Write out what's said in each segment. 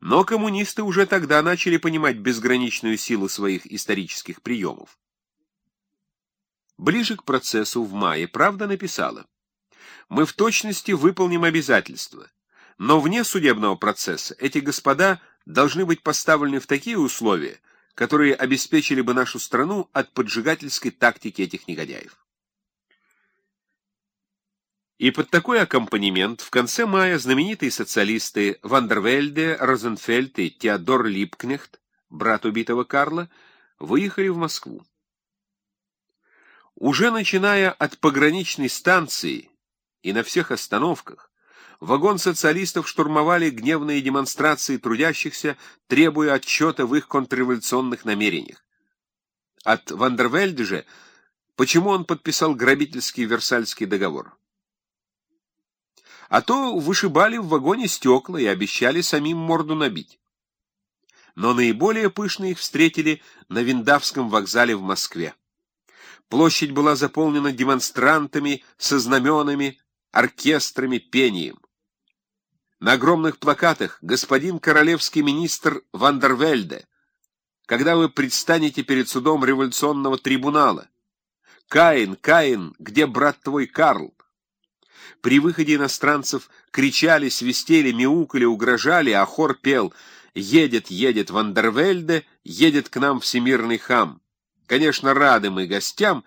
Но коммунисты уже тогда начали понимать безграничную силу своих исторических приемов. Ближе к процессу в мае «Правда» написала «Мы в точности выполним обязательства, но вне судебного процесса эти господа должны быть поставлены в такие условия, которые обеспечили бы нашу страну от поджигательской тактики этих негодяев». И под такой аккомпанемент в конце мая знаменитые социалисты Вандервельде, Розенфельд и Теодор Липкнехт, брат убитого Карла, выехали в Москву. Уже начиная от пограничной станции и на всех остановках, вагон социалистов штурмовали гневные демонстрации трудящихся, требуя отчета в их контрреволюционных намерениях. От Вандервельде же, почему он подписал грабительский Версальский договор? А то вышибали в вагоне стекла и обещали самим морду набить. Но наиболее пышно их встретили на Виндавском вокзале в Москве. Площадь была заполнена демонстрантами со знаменами, оркестрами, пением. На огромных плакатах «Господин королевский министр Вандервельде», когда вы предстанете перед судом революционного трибунала. «Каин, Каин, где брат твой Карл?» При выходе иностранцев кричали, свистели, мяукали, угрожали, а хор пел «Едет, едет Вандервельде, едет к нам всемирный хам». Конечно, рады мы гостям,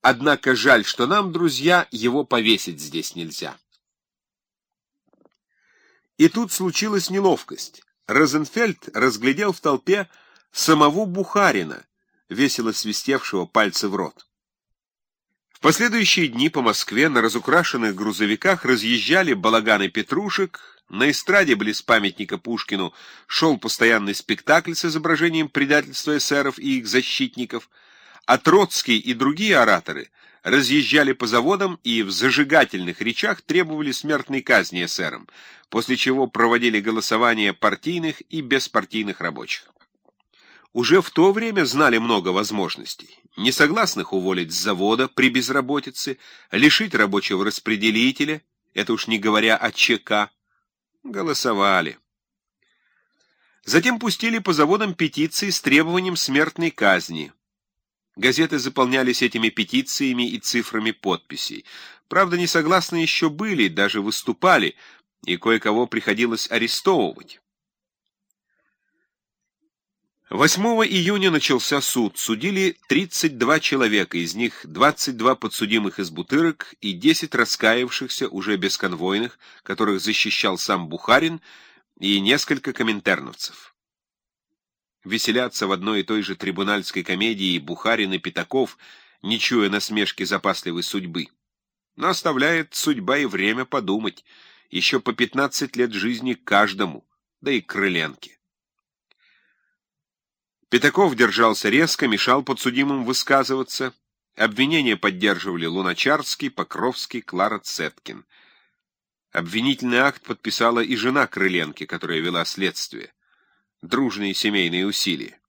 однако жаль, что нам, друзья, его повесить здесь нельзя. И тут случилась неловкость. Розенфельд разглядел в толпе самого Бухарина, весело свистевшего пальцы в рот последующие дни по Москве на разукрашенных грузовиках разъезжали балаганы петрушек, на эстраде близ памятника Пушкину шел постоянный спектакль с изображением предательства эсеров и их защитников, а Троцкий и другие ораторы разъезжали по заводам и в зажигательных речах требовали смертной казни эсерам, после чего проводили голосование партийных и беспартийных рабочих уже в то время знали много возможностей. Несогласных уволить с завода при безработице, лишить рабочего распределителя, это уж не говоря о ЧК. Голосовали. Затем пустили по заводам петиции с требованием смертной казни. Газеты заполнялись этими петициями и цифрами подписей. Правда, несогласные еще были, даже выступали, и кое-кого приходилось арестовывать. 8 июня начался суд. Судили 32 человека, из них 22 подсудимых из Бутырок и 10 раскаявшихся, уже бесконвойных, которых защищал сам Бухарин, и несколько коминтерновцев. Веселятся в одной и той же трибунальской комедии Бухарин и Пятаков, не чуя насмешки запасливой судьбы. Но оставляет судьба и время подумать, еще по 15 лет жизни каждому, да и Крыленке. Пятаков держался резко, мешал подсудимым высказываться. Обвинения поддерживали Луначарский, Покровский, Клара Цеткин. Обвинительный акт подписала и жена Крыленки, которая вела следствие. Дружные семейные усилия.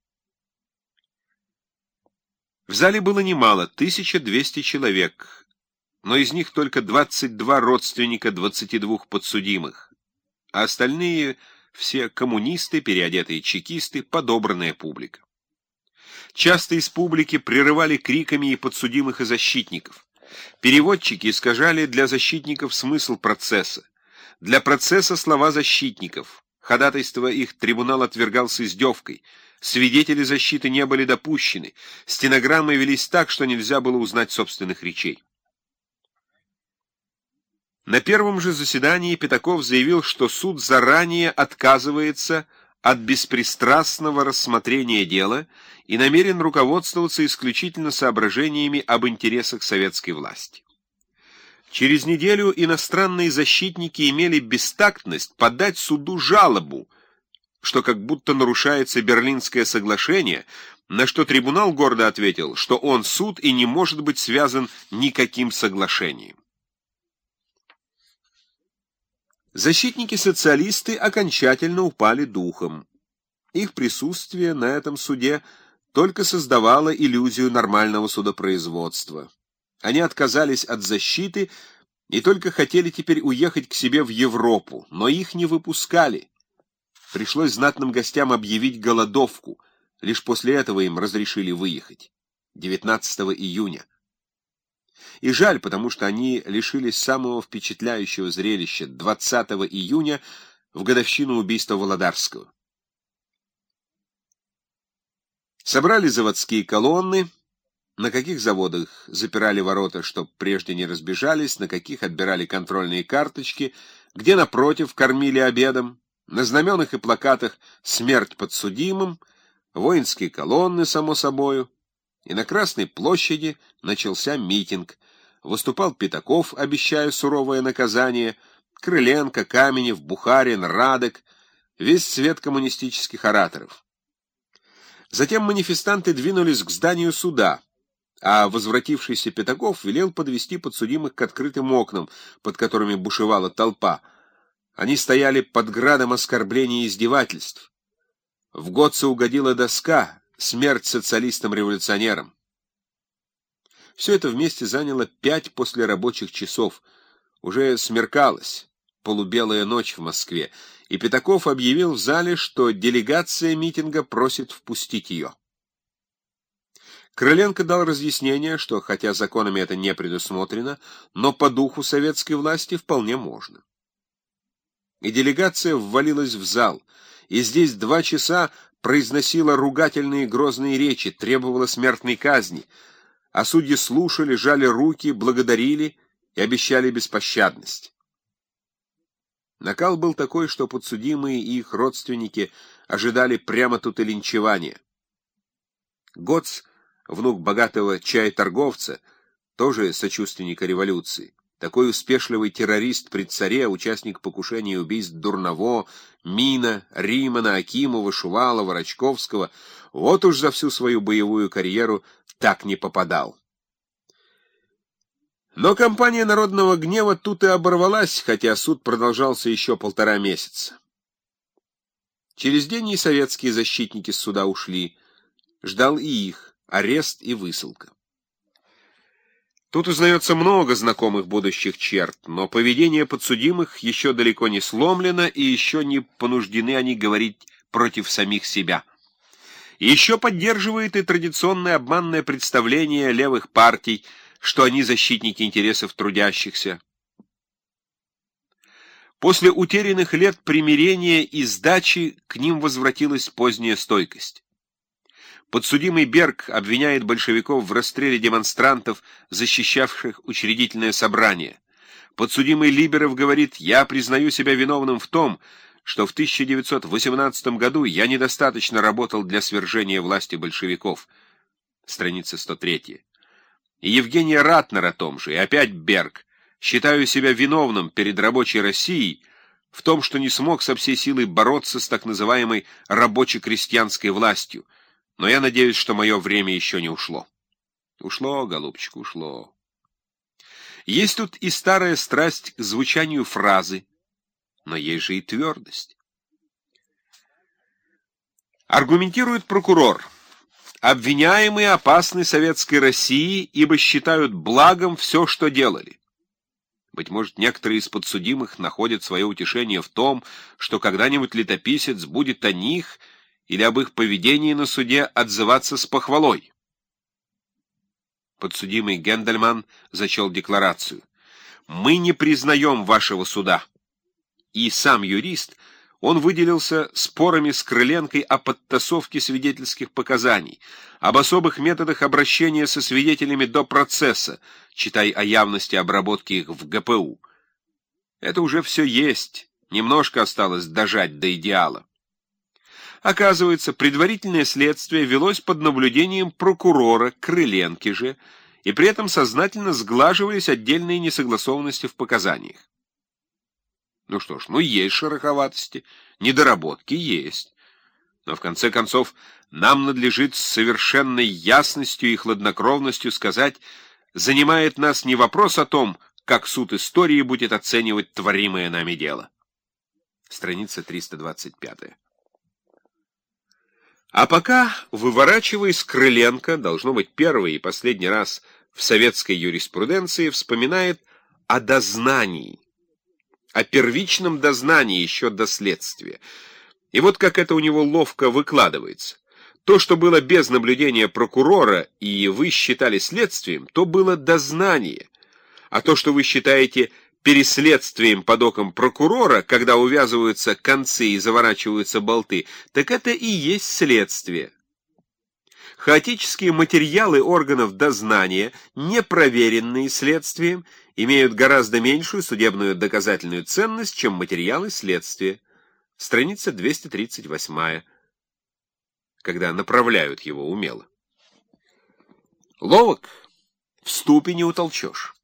В зале было немало, 1200 человек, но из них только 22 родственника 22 подсудимых, а остальные все коммунисты, переодетые чекисты, подобранная публика. Часто из публики прерывали криками и подсудимых и защитников. Переводчики искажали для защитников смысл процесса. Для процесса слова защитников. Ходатайство их трибунал отвергал с издевкой. Свидетели защиты не были допущены. Стенограммы велись так, что нельзя было узнать собственных речей. На первом же заседании Пятаков заявил, что суд заранее отказывается от беспристрастного рассмотрения дела и намерен руководствоваться исключительно соображениями об интересах советской власти. Через неделю иностранные защитники имели бестактность подать суду жалобу, что как будто нарушается Берлинское соглашение, на что трибунал гордо ответил, что он суд и не может быть связан никаким соглашением. Защитники-социалисты окончательно упали духом. Их присутствие на этом суде только создавало иллюзию нормального судопроизводства. Они отказались от защиты и только хотели теперь уехать к себе в Европу, но их не выпускали. пришлось знатным гостям объявить голодовку. Лишь после этого им разрешили выехать. 19 июня. И жаль, потому что они лишились самого впечатляющего зрелища 20 июня в годовщину убийства Володарского. Собрали заводские колонны, на каких заводах запирали ворота, чтоб прежде не разбежались, на каких отбирали контрольные карточки, где, напротив, кормили обедом, на знаменах и плакатах «Смерть подсудимым», воинские колонны, само собою, и на Красной площади начался митинг. Выступал Пятаков, обещая суровое наказание, Крыленко, Каменев, Бухарин, Радек, весь цвет коммунистических ораторов. Затем манифестанты двинулись к зданию суда — а возвратившийся Пятаков велел подвести подсудимых к открытым окнам, под которыми бушевала толпа. Они стояли под градом оскорблений и издевательств. В Готце угодила доска «Смерть социалистам-революционерам». Все это вместе заняло пять после рабочих часов. Уже смеркалось, полубелая ночь в Москве, и Пятаков объявил в зале, что делегация митинга просит впустить ее. Крыленко дал разъяснение, что, хотя законами это не предусмотрено, но по духу советской власти вполне можно. И делегация ввалилась в зал, и здесь два часа произносила ругательные грозные речи, требовала смертной казни, а судьи слушали, жали руки, благодарили и обещали беспощадность. Накал был такой, что подсудимые и их родственники ожидали прямо тут и линчевания. Гоц внук богатого чая-торговца, тоже сочувственника революции. Такой успешливый террорист при царе, участник покушения и убийств Дурново, Мина, Римана, Акимова, Шувалова, Рачковского, вот уж за всю свою боевую карьеру так не попадал. Но кампания народного гнева тут и оборвалась, хотя суд продолжался еще полтора месяца. Через день и советские защитники с суда ушли. Ждал и их арест и высылка. Тут узнается много знакомых будущих черт, но поведение подсудимых еще далеко не сломлено, и еще не понуждены они говорить против самих себя. еще поддерживает и традиционное обманное представление левых партий, что они защитники интересов трудящихся. После утерянных лет примирения и сдачи к ним возвратилась поздняя стойкость. Подсудимый Берг обвиняет большевиков в расстреле демонстрантов, защищавших учредительное собрание. Подсудимый Либеров говорит, я признаю себя виновным в том, что в 1918 году я недостаточно работал для свержения власти большевиков. Страница 103. И Евгений Ратнер о том же, и опять Берг. Считаю себя виновным перед рабочей Россией в том, что не смог со всей силой бороться с так называемой рабоче-крестьянской властью, но я надеюсь, что мое время еще не ушло. Ушло, голубчик, ушло. Есть тут и старая страсть к звучанию фразы, но есть же и твердость. Аргументирует прокурор. Обвиняемые опасны советской России, ибо считают благом все, что делали. Быть может, некоторые из подсудимых находят свое утешение в том, что когда-нибудь летописец будет о них — или об их поведении на суде отзываться с похвалой. Подсудимый Гендельман зачел декларацию. «Мы не признаем вашего суда». И сам юрист, он выделился спорами с Крыленкой о подтасовке свидетельских показаний, об особых методах обращения со свидетелями до процесса, читай о явности обработки их в ГПУ. Это уже все есть, немножко осталось дожать до идеала. Оказывается, предварительное следствие велось под наблюдением прокурора Крыленки же, и при этом сознательно сглаживались отдельные несогласованности в показаниях. Ну что ж, ну есть шероховатости, недоработки есть. Но в конце концов нам надлежит с совершенной ясностью и хладнокровностью сказать, занимает нас не вопрос о том, как суд истории будет оценивать творимое нами дело. Страница 325. А пока, выворачиваясь, Крыленко, должно быть первый и последний раз в советской юриспруденции, вспоминает о дознании, о первичном дознании еще до следствия. И вот как это у него ловко выкладывается. То, что было без наблюдения прокурора и вы считали следствием, то было дознание. А то, что вы считаете переследствием под оком прокурора, когда увязываются концы и заворачиваются болты, так это и есть следствие. Хаотические материалы органов дознания, не проверенные следствием, имеют гораздо меньшую судебную доказательную ценность, чем материалы следствия. Страница 238, когда направляют его умело. Ловок, в ступе не утолчешь.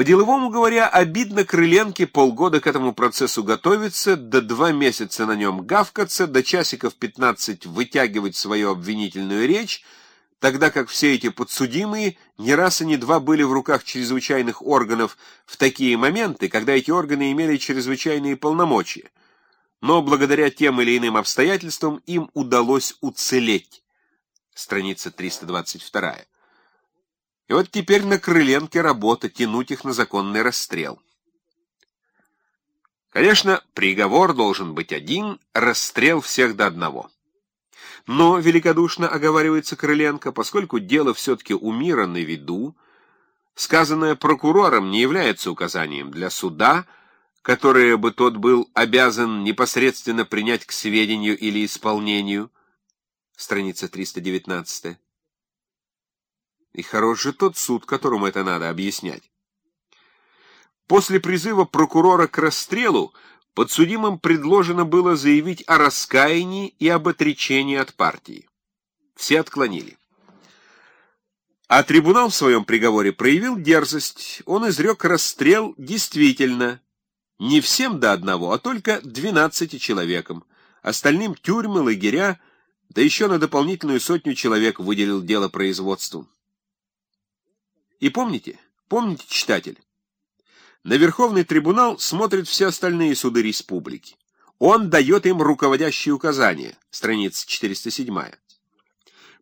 По-деловому говоря, обидно Крыленке полгода к этому процессу готовиться, до два месяца на нем гавкаться, до часиков 15 вытягивать свою обвинительную речь, тогда как все эти подсудимые не раз и не два были в руках чрезвычайных органов в такие моменты, когда эти органы имели чрезвычайные полномочия. Но благодаря тем или иным обстоятельствам им удалось уцелеть. Страница 322. И вот теперь на Крыленке работа тянуть их на законный расстрел. Конечно, приговор должен быть один, расстрел всех до одного. Но, великодушно оговаривается Крыленко, поскольку дело все-таки у мира на виду, сказанное прокурором не является указанием для суда, которое бы тот был обязан непосредственно принять к сведению или исполнению. Страница 319. И хорош же тот суд, которому это надо объяснять. После призыва прокурора к расстрелу подсудимым предложено было заявить о раскаянии и об отречении от партии. Все отклонили. А трибунал в своем приговоре проявил дерзость. Он изрек расстрел действительно не всем до одного, а только двенадцати человекам. Остальным тюрьмы, лагеря, да еще на дополнительную сотню человек выделил дело производству. И помните, помните, читатель, на Верховный трибунал смотрят все остальные суды республики. Он дает им руководящие указания, страница 407.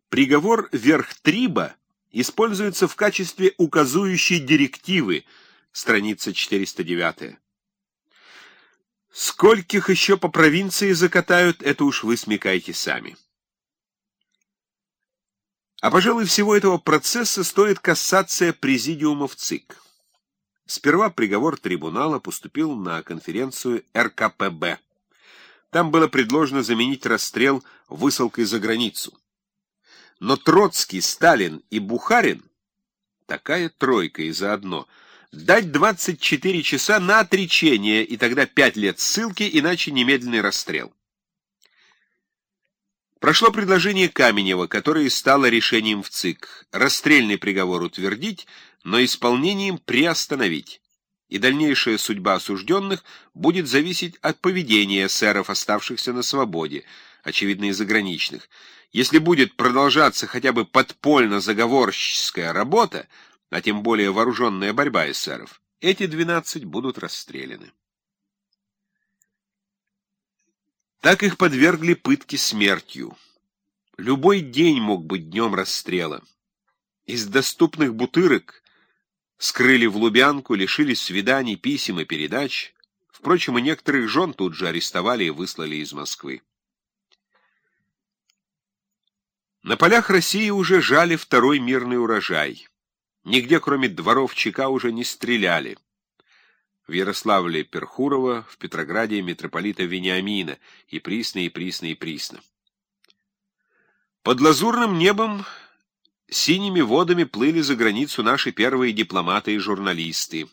Приговор Верхтриба используется в качестве указующей директивы, страница 409. Скольких еще по провинции закатают, это уж вы смекаете сами. А, пожалуй, всего этого процесса стоит касаться президиумов ЦИК. Сперва приговор трибунала поступил на конференцию РКПБ. Там было предложено заменить расстрел высылкой за границу. Но Троцкий, Сталин и Бухарин, такая тройка и заодно, дать 24 часа на отречение, и тогда 5 лет ссылки, иначе немедленный расстрел. Прошло предложение Каменева, которое стало решением в ЦИК. Расстрельный приговор утвердить, но исполнением приостановить. И дальнейшая судьба осужденных будет зависеть от поведения эсеров, оставшихся на свободе, очевидно, и заграничных. Если будет продолжаться хотя бы подпольно-заговорческая работа, а тем более вооруженная борьба эсеров, эти 12 будут расстреляны. Так их подвергли пытке смертью. Любой день мог быть днем расстрела. Из доступных бутырок скрыли в Лубянку, лишили свиданий, писем и передач. Впрочем, и некоторых жен тут же арестовали и выслали из Москвы. На полях России уже жали второй мирный урожай. Нигде, кроме дворов ЧК, уже не стреляли в Ярославле Перхурова, в Петрограде митрополита Вениамина, и присно, и присно, и присно. Под лазурным небом синими водами плыли за границу наши первые дипломаты и журналисты.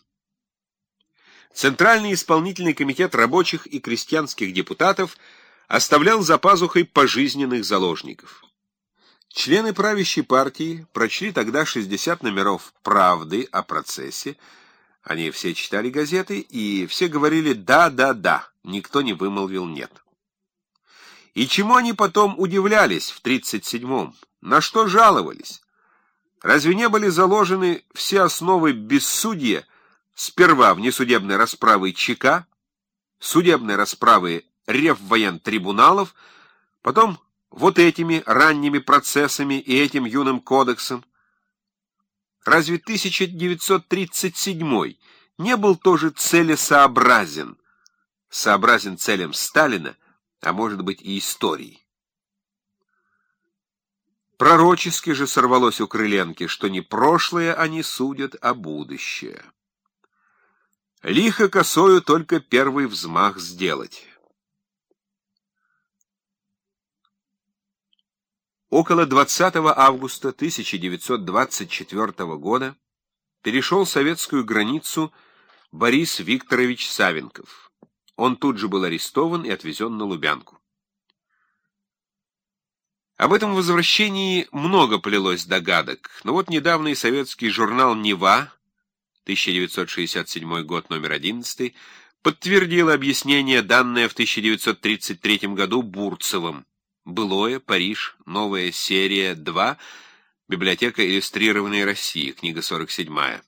Центральный исполнительный комитет рабочих и крестьянских депутатов оставлял за пазухой пожизненных заложников. Члены правящей партии прочли тогда 60 номеров «Правды» о процессе, они все читали газеты, и все говорили «да, да, да», никто не вымолвил «нет». И чему они потом удивлялись в 37-м? На что жаловались? Разве не были заложены все основы бессудья сперва внесудебной расправы ЧК, судебной расправы реввоентрибуналов, потом вот этими ранними процессами и этим юным кодексом? Разве 1937 не был тоже целесообразен? сообразен целям Сталина, а может быть и истории. Пророчески же сорвалось у Крыленки, что не прошлое они судят, а будущее. Лихо косою только первый взмах сделать. Около 20 августа 1924 года перешел советскую границу Борис Викторович Савенков. Он тут же был арестован и отвезен на Лубянку. Об этом возвращении много плелось догадок, но вот недавний советский журнал «Нева» 1967 год, номер 11, подтвердил объяснение, данное в 1933 году Бурцевым. Былое, Париж, новая серия 2, Библиотека иллюстрированной России, книга 47.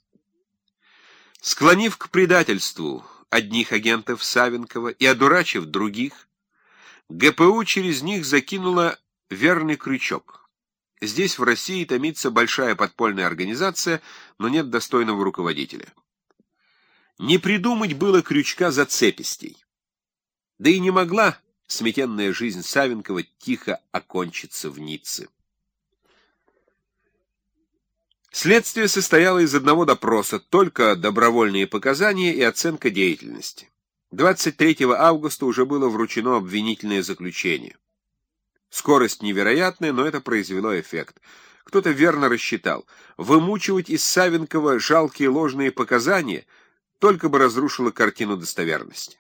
Склонив к предательству одних агентов Савенкова и одурачив других, ГПУ через них закинула верный крючок. Здесь, в России, томится большая подпольная организация, но нет достойного руководителя. Не придумать было крючка зацепистей. Да и не могла сметенная жизнь Савенкова тихо окончиться в Ницце. Следствие состояло из одного допроса, только добровольные показания и оценка деятельности. 23 августа уже было вручено обвинительное заключение. Скорость невероятная, но это произвело эффект. Кто-то верно рассчитал. Вымучивать из Савенкова жалкие ложные показания только бы разрушило картину достоверности.